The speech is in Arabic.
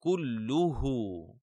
كله